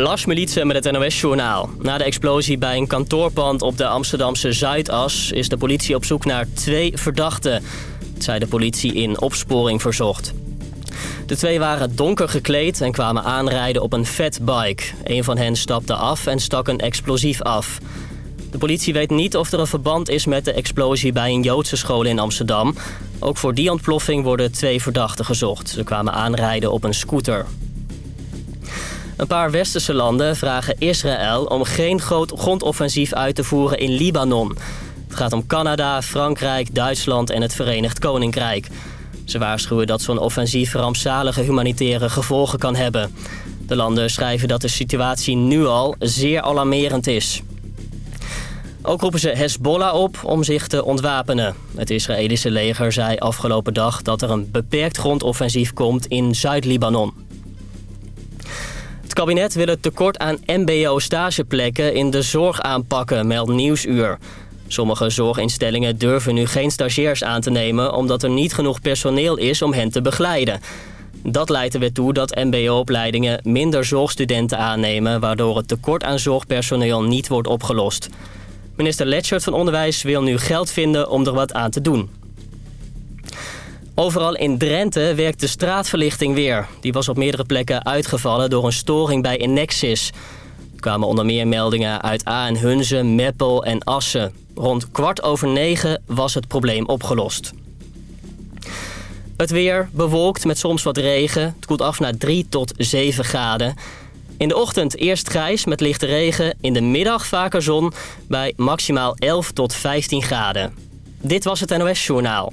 Lars Militsen met het NOS-journaal. Na de explosie bij een kantoorpand op de Amsterdamse Zuidas... is de politie op zoek naar twee verdachten. Dat zei de politie in opsporing verzocht. De twee waren donker gekleed en kwamen aanrijden op een fatbike. Een van hen stapte af en stak een explosief af. De politie weet niet of er een verband is met de explosie bij een Joodse school in Amsterdam. Ook voor die ontploffing worden twee verdachten gezocht. Ze kwamen aanrijden op een scooter. Een paar westerse landen vragen Israël om geen groot grondoffensief uit te voeren in Libanon. Het gaat om Canada, Frankrijk, Duitsland en het Verenigd Koninkrijk. Ze waarschuwen dat zo'n offensief rampzalige humanitaire gevolgen kan hebben. De landen schrijven dat de situatie nu al zeer alarmerend is. Ook roepen ze Hezbollah op om zich te ontwapenen. Het Israëlische leger zei afgelopen dag dat er een beperkt grondoffensief komt in Zuid-Libanon. Het kabinet wil het tekort aan mbo-stageplekken in de zorg aanpakken, meldt Nieuwsuur. Sommige zorginstellingen durven nu geen stagiairs aan te nemen... omdat er niet genoeg personeel is om hen te begeleiden. Dat leidt er weer toe dat mbo-opleidingen minder zorgstudenten aannemen... waardoor het tekort aan zorgpersoneel niet wordt opgelost. Minister Letchert van Onderwijs wil nu geld vinden om er wat aan te doen. Overal in Drenthe werkt de straatverlichting weer. Die was op meerdere plekken uitgevallen door een storing bij Enexis. Er kwamen onder meer meldingen uit Aan, Hunze, Meppel en Assen. Rond kwart over negen was het probleem opgelost. Het weer bewolkt met soms wat regen. Het koelt af naar 3 tot 7 graden. In de ochtend eerst grijs met lichte regen. In de middag vaker zon bij maximaal 11 tot 15 graden. Dit was het NOS Journaal.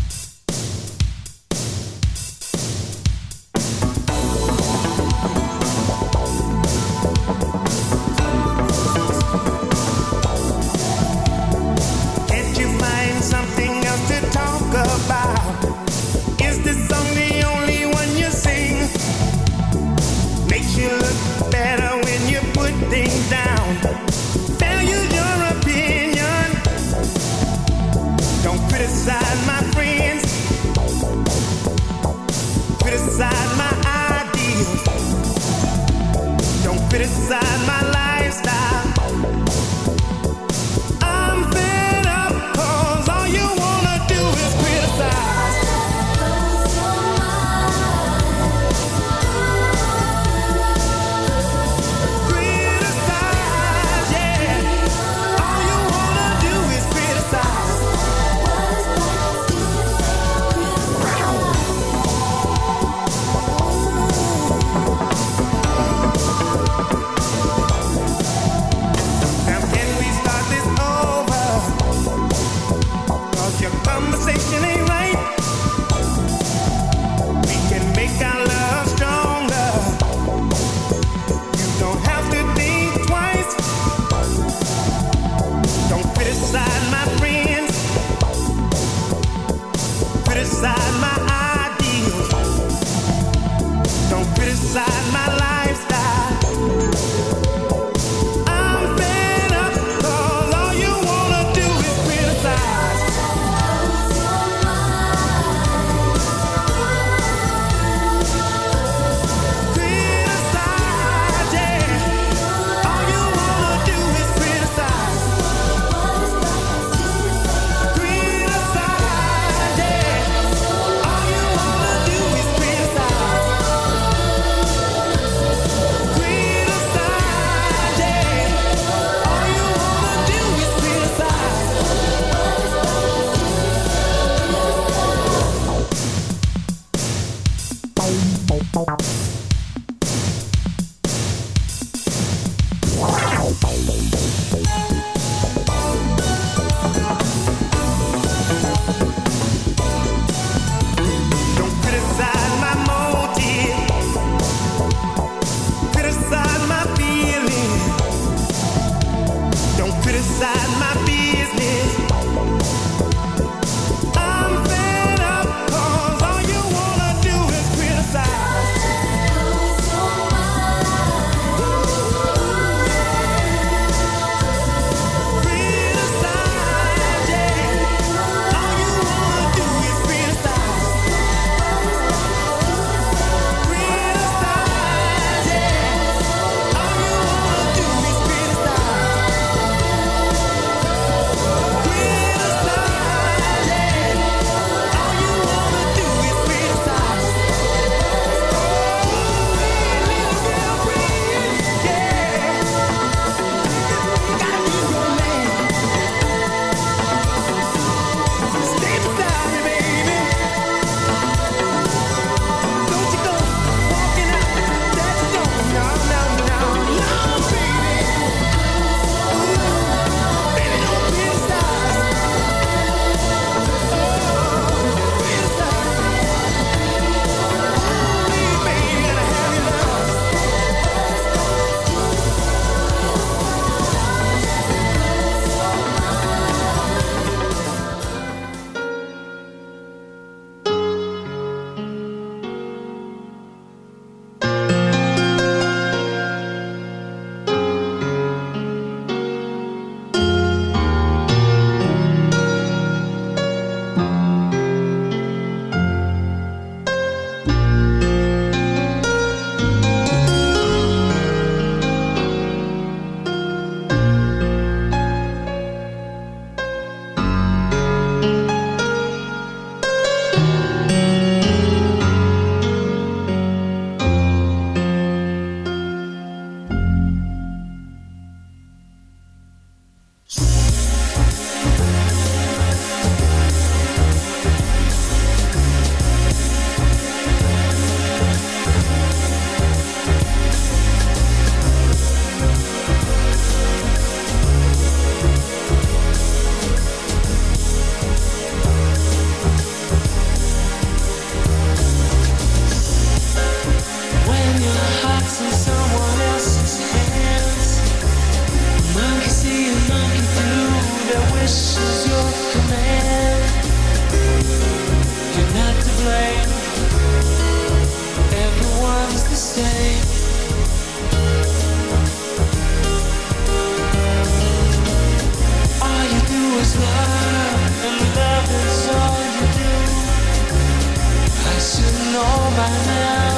by now.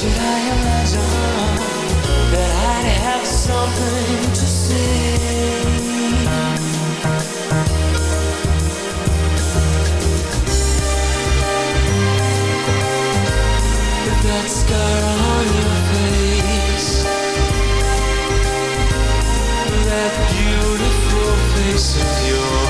Did I imagine that I'd have something to say? That scar on your face, that beautiful face of yours.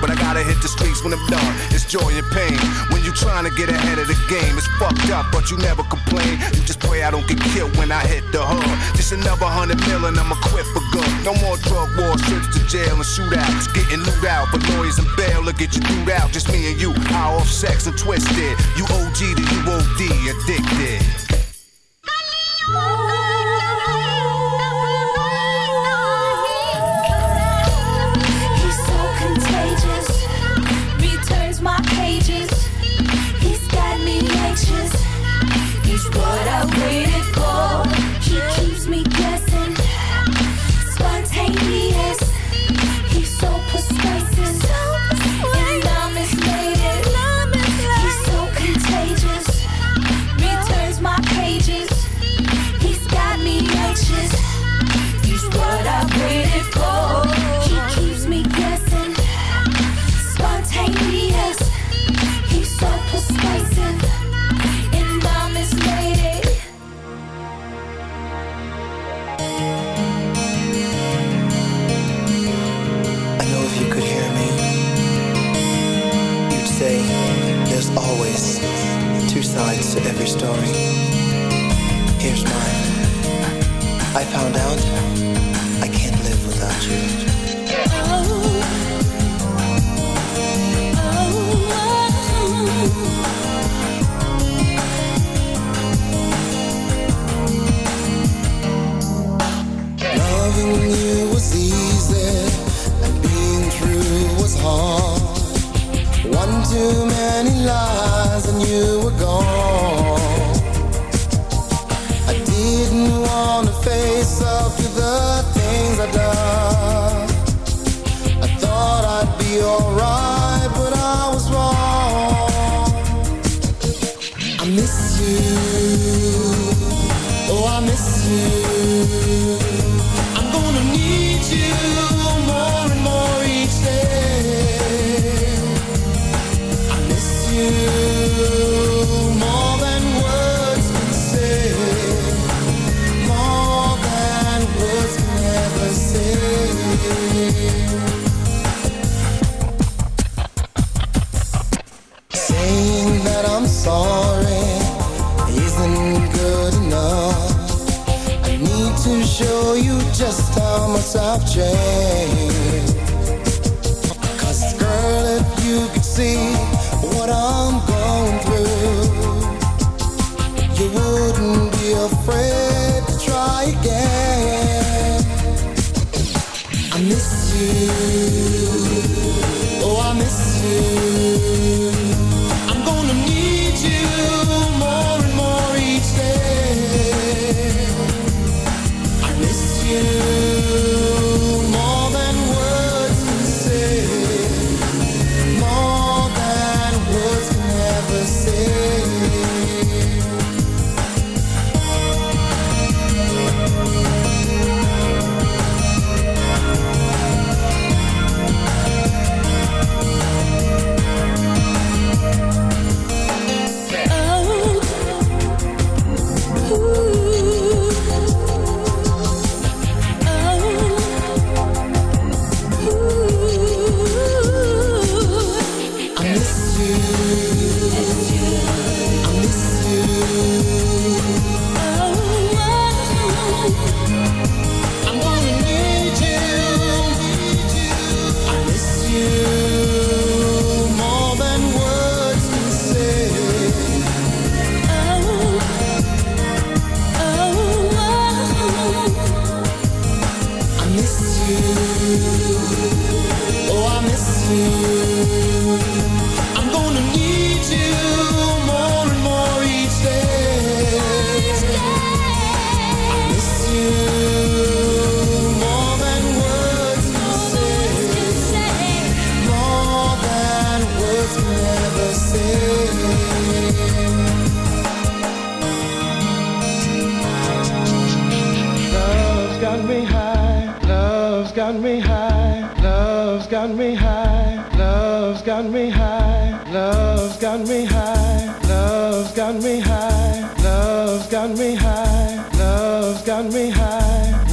But I gotta hit the streets when I'm done. It's joy and pain when you trying to get ahead of the game. It's fucked up, but you never complain. You just pray I don't get killed when I hit the hood. Just another hundred million, I'm equipped for good. No more drug wars, trips to jail and shootouts. Getting loot out, but lawyers and bail to get you through out. Just me and you, high off sex and twisted. You OG to you OD, addicted.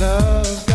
love.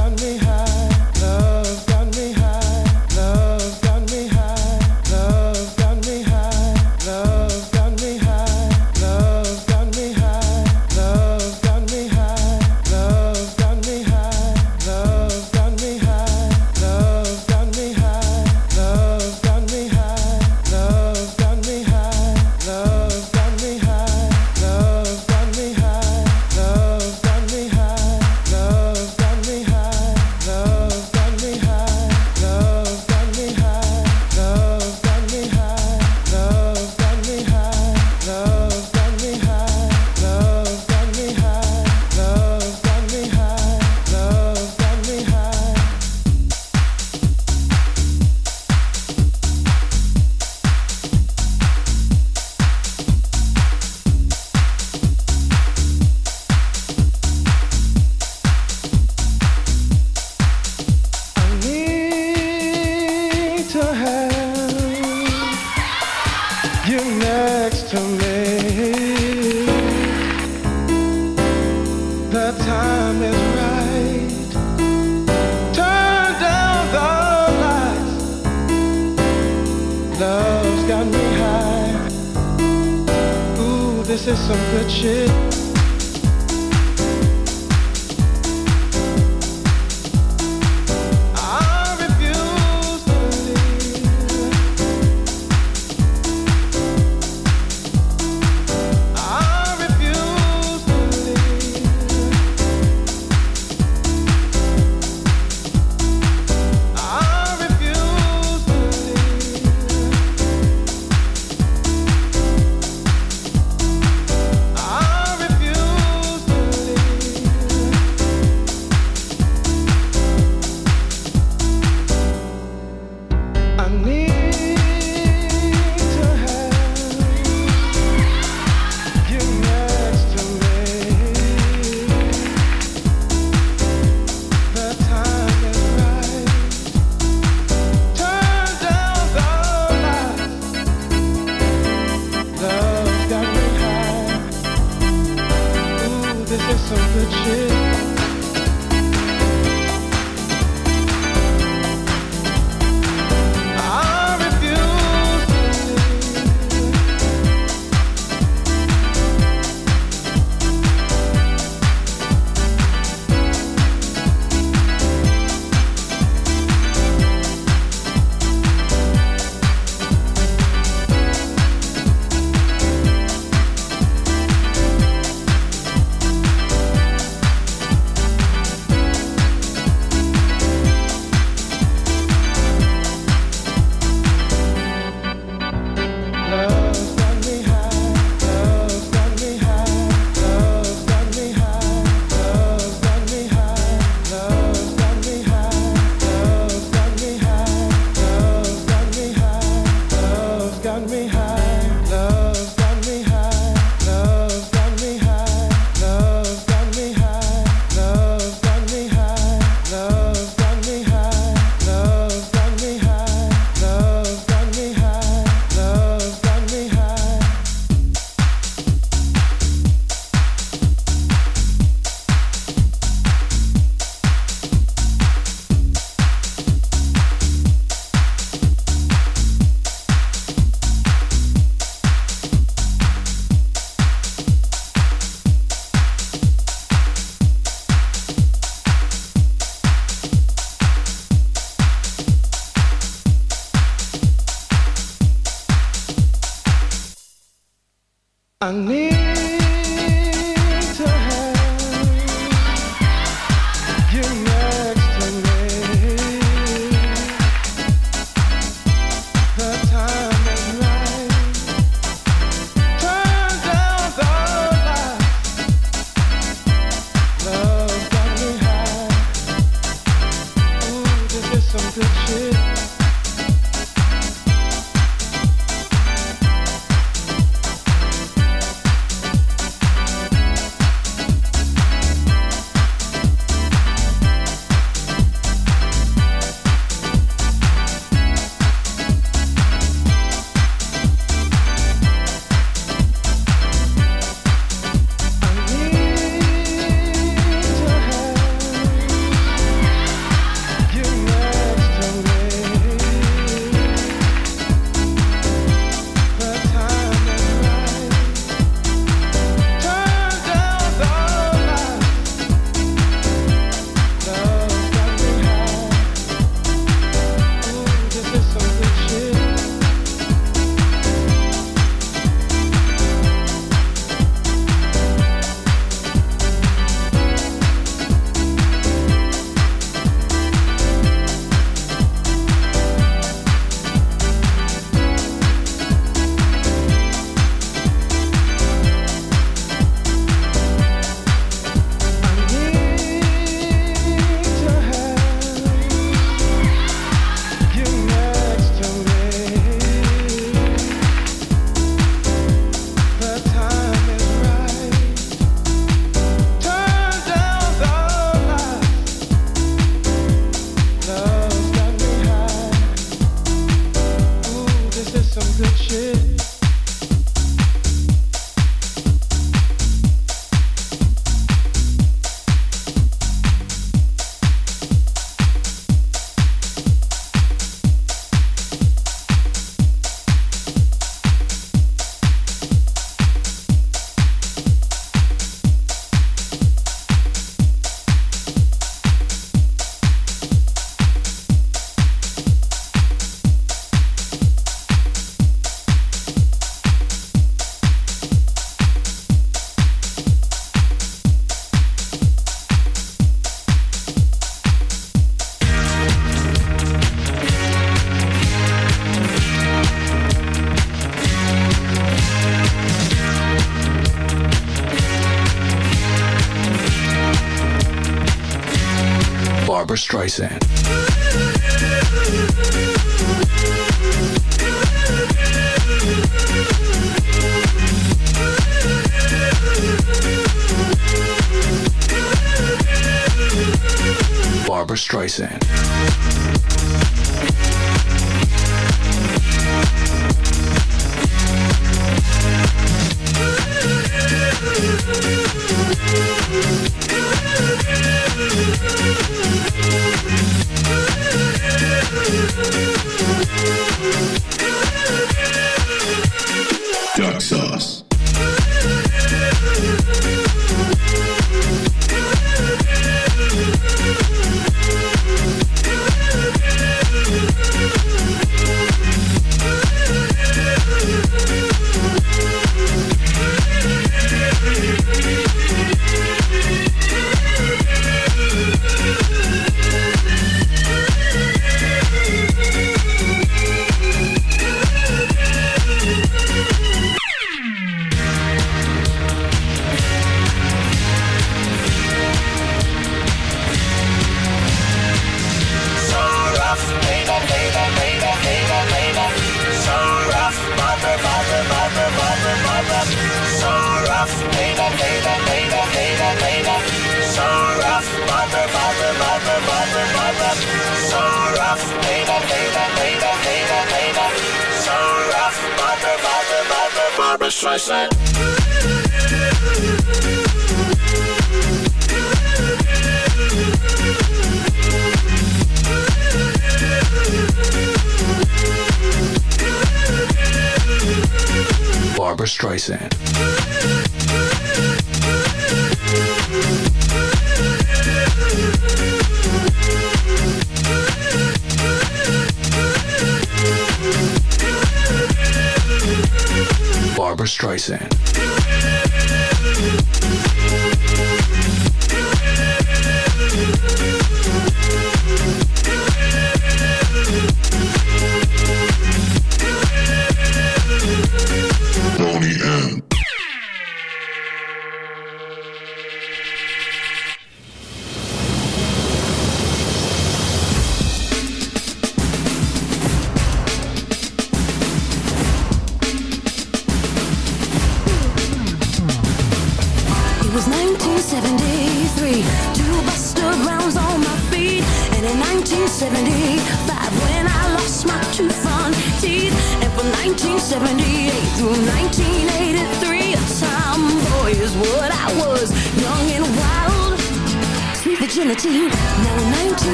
Streisand.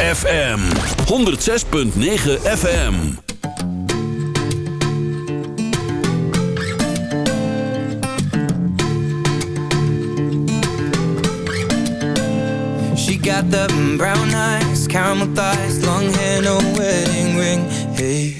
FM 106.9 FM. She got the brown eyes, caramel thighs, long hair, no wedding ring. Hey.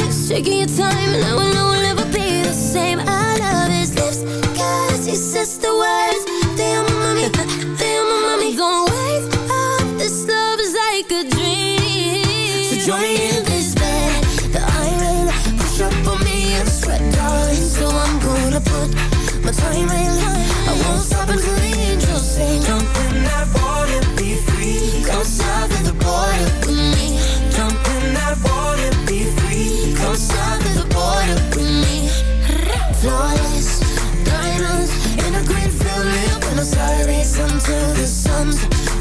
Taking your time, now I know we'll never be the same. I love his lips, cause he says the words. Damn, mommy, damn, mommy. Don't wake up, this love is like a dream. So join me in this bed, the iron Push up on me and sweat, darling. So I'm gonna put my time in line.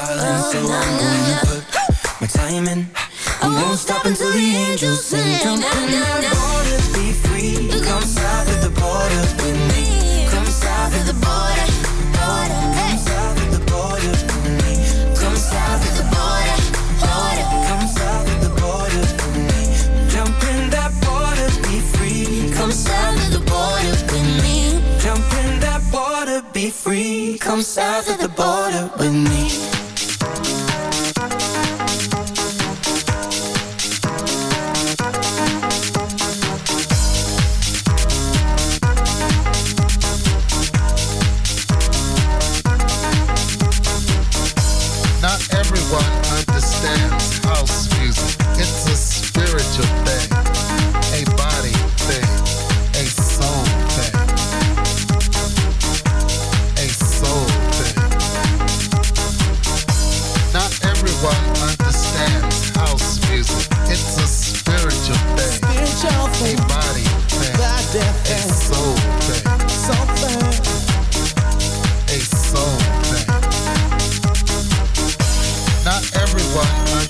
darling. So I'm gonna put my time in. I won't stop until the angels sing. Jump in that water, be free. Come south of the border with me. Come south of the border, border. Come south of the border with me. Come south of the border, border. Come south of the border with me. Jump in that be free. Come south of the border with me. Jump in that be free. Come south of the border with me. Soul thing. Not everyone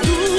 do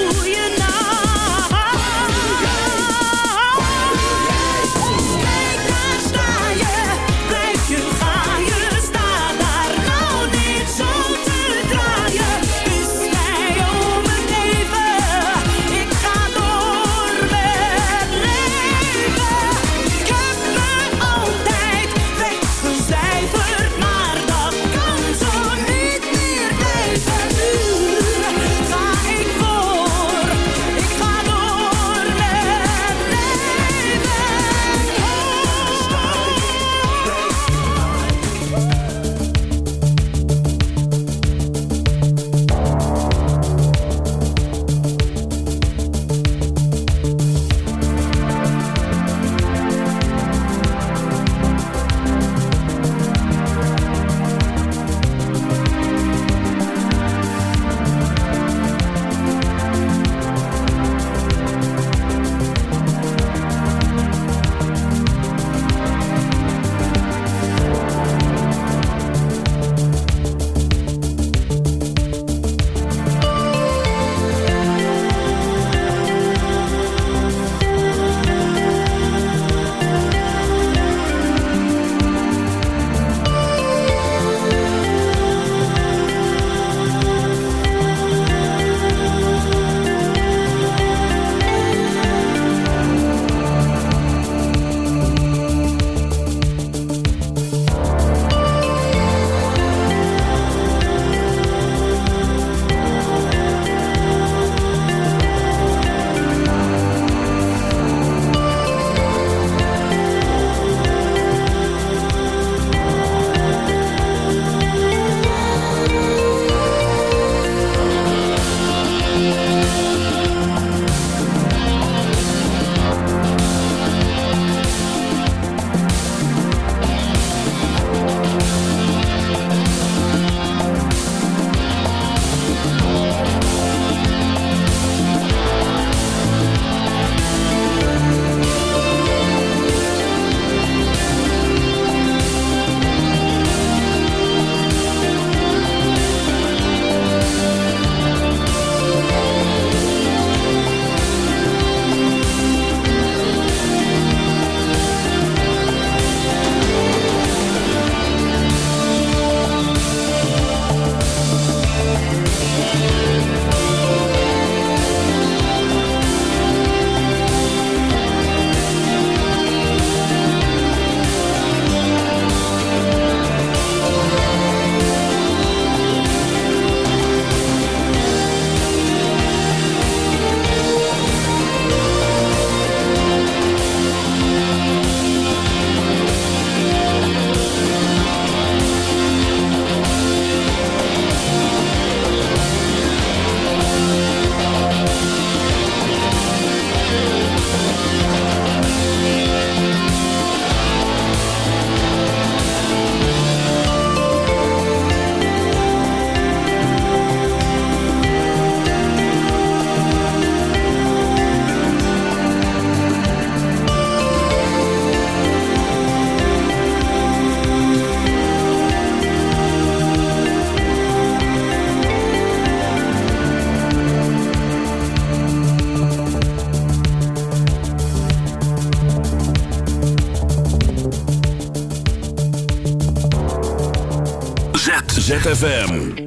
ZFM.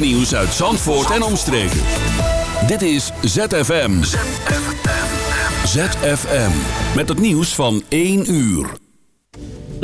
Nieuws uit Zandvoort en omstreken. Dit is ZFM. ZFM. Met het nieuws van 1 uur.